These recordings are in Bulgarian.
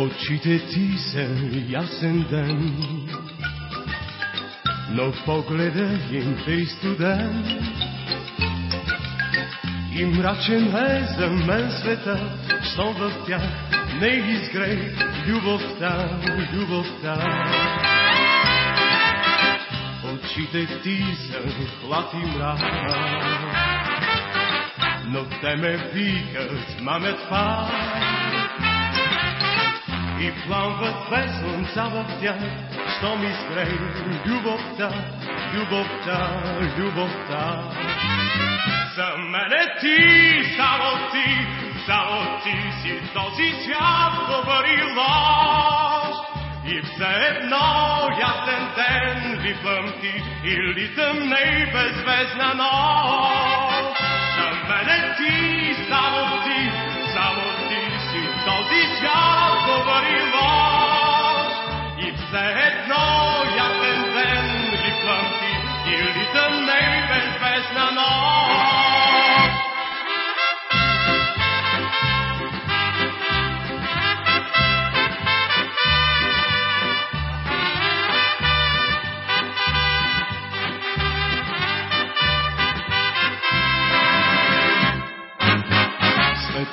Очите ти са ясен ден, но погледа им тъй студен. И мрачен е за мен света, що в тях не изгрей любовта, любовта. Очите ти са хлад и мрак, но те ме викат, мамет пак. И пламват две слънца в тях, що ми изгрей любовта, любовта, любовта. За мене ти, само ти, само ти си този свят говори лъж. И все едно ясен ден липам ти или тъмна и беззвездна нощ. За мене ти, само ти,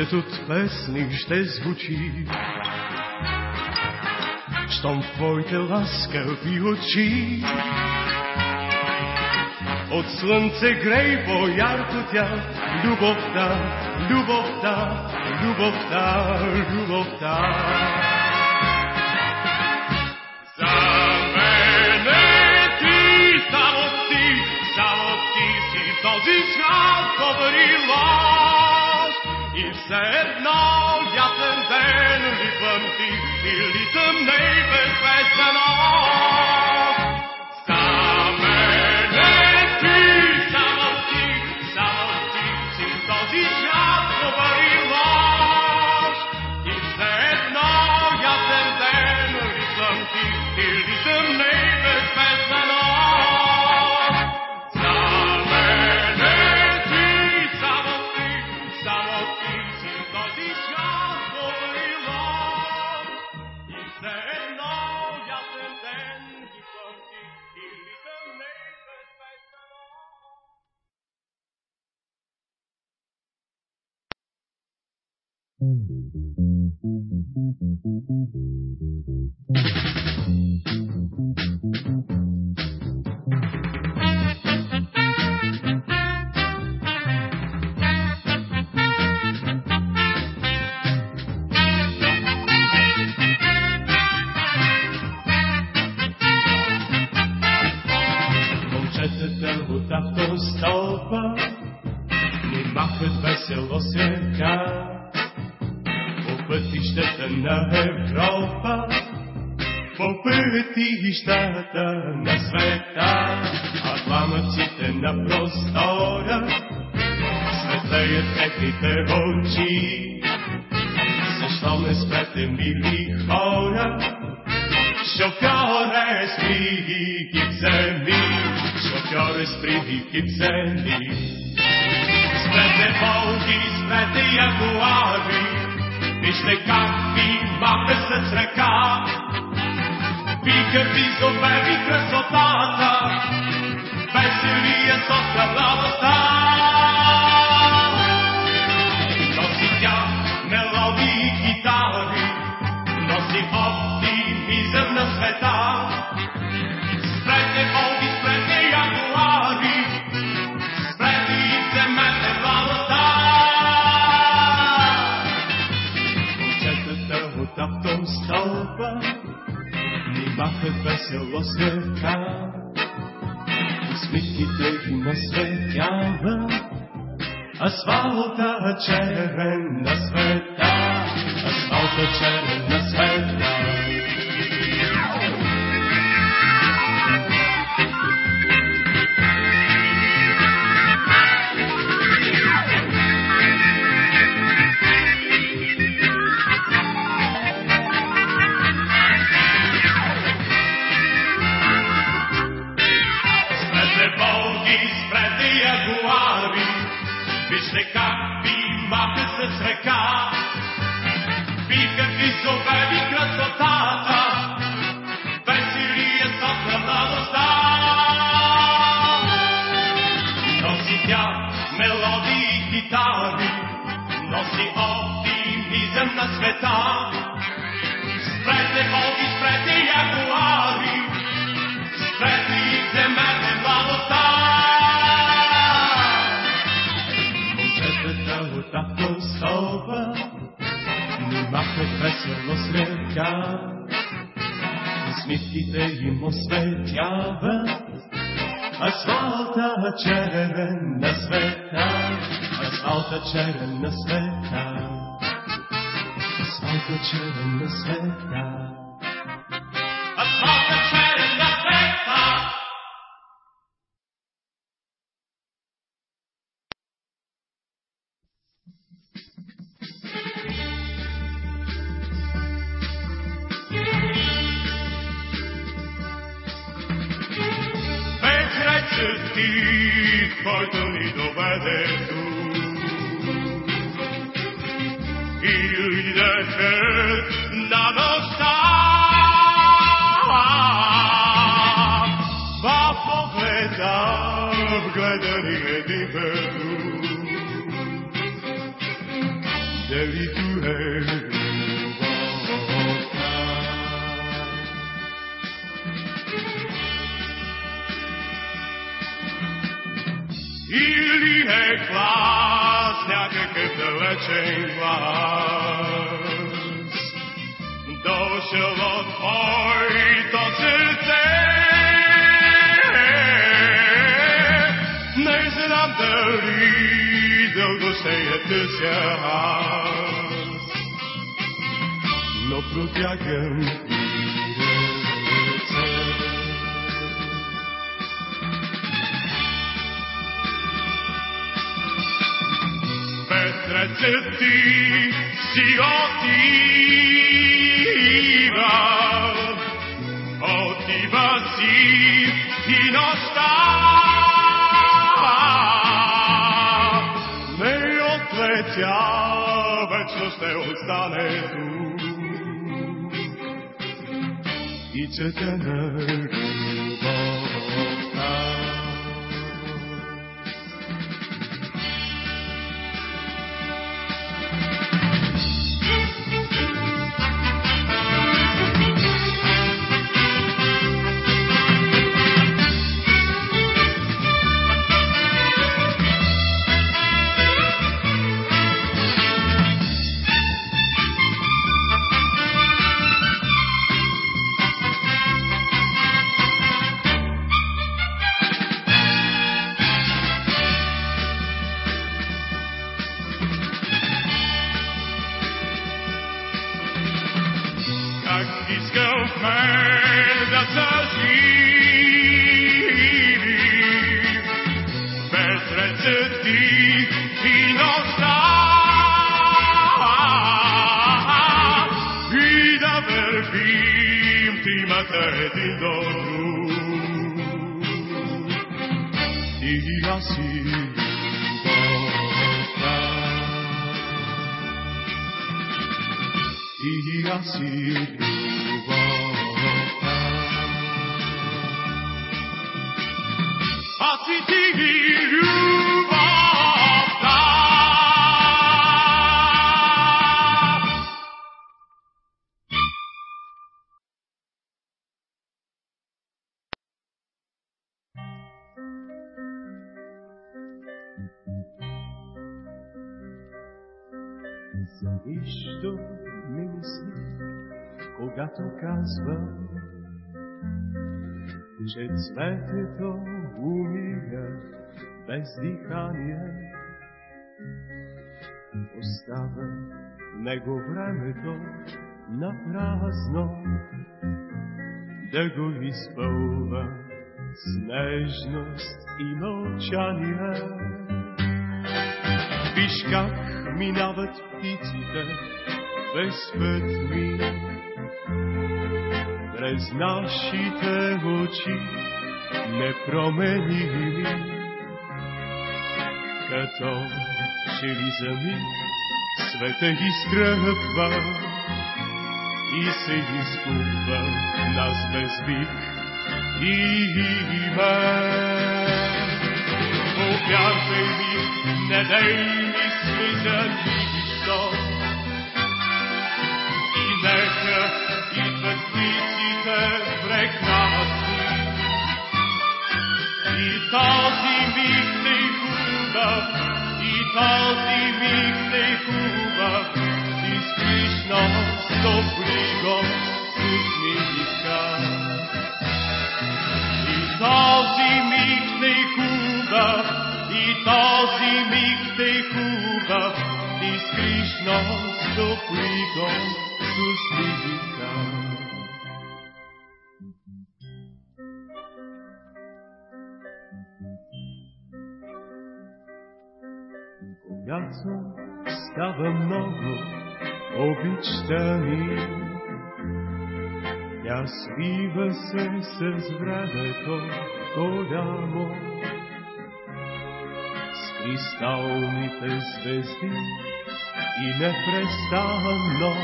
Светът от песни ще звучи, щом в твоите ласкави очи. От слънце грей по-ярко тя, любовта, любовта, любовта, любовта. Thank you. На Европа, по пътищата на света, а пламъците на простора светлеят техните очи. Защо не спрете, мили хора? Шофьоре, спри ги вземи, шофьоре, спри ги вземи. Спрете Волги, спрете ягуари, вижте как ви маха с ръка. Вика ви зове ви красотата, веселия с остра радостта. Весело с ръка. Усмивките ги насветява, асфалта черен на света, асфалта черен на света. с река, би маха с река. Би какви зовели красотата, веселие са храналостта. Носи тя мелодии и китари, носи оптимизъм на света. Спрете от Осветяват Асфалта черен на света, асфалта черен на света, асфалта черен света. Вечерът ти, който ни доведе тук. Или дъхът на нощта. В погледа вгледани един друг. Дали tu е Е глас, някакъв далечен глас, дошъл от твоето сърце. Не знам дали дълго ще я търся аз, но протягам Ветрецът ти си отива, отива си и нощта. Не отлетя, вечно ще остане тук. И цвета на тримата един до друг. И аз и любовта. И аз нищо не мисли, когато казвам, че цветето умира без дихание. Остава него времето на празно, да го изпълва с нежност и мълчание. Виж как минават птиците без път ми, през нашите очи непроменими, като че ли за миг света изтръпва и се изгубва нас без вик и име. Повярвай ми, не дай нека Христос. И нека идват криците в рекламата. И този миг не е хубав, и този миг не е хубав, изкришно с добри гости. Хубав, ти спиш на топлиго с усмивка. Когато става много обичта ми, тя свива се с времето голямо, кристалните звезди и непрестанно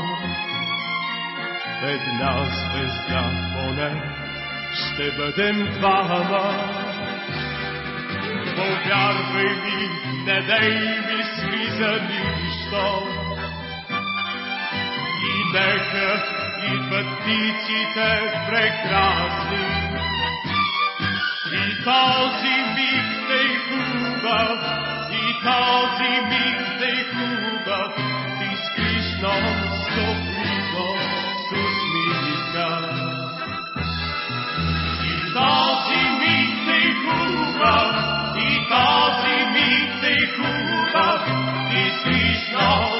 една звезда поне ще бъдем двама. Повярвай ми, не дай ми ски за нищо. И нека идват птиците прекрасни. И този този миг не е хубав, ти спиш нощ топлико с усмивка. И този миг не е хубав, и този миг не е хубав, ти спиш нощ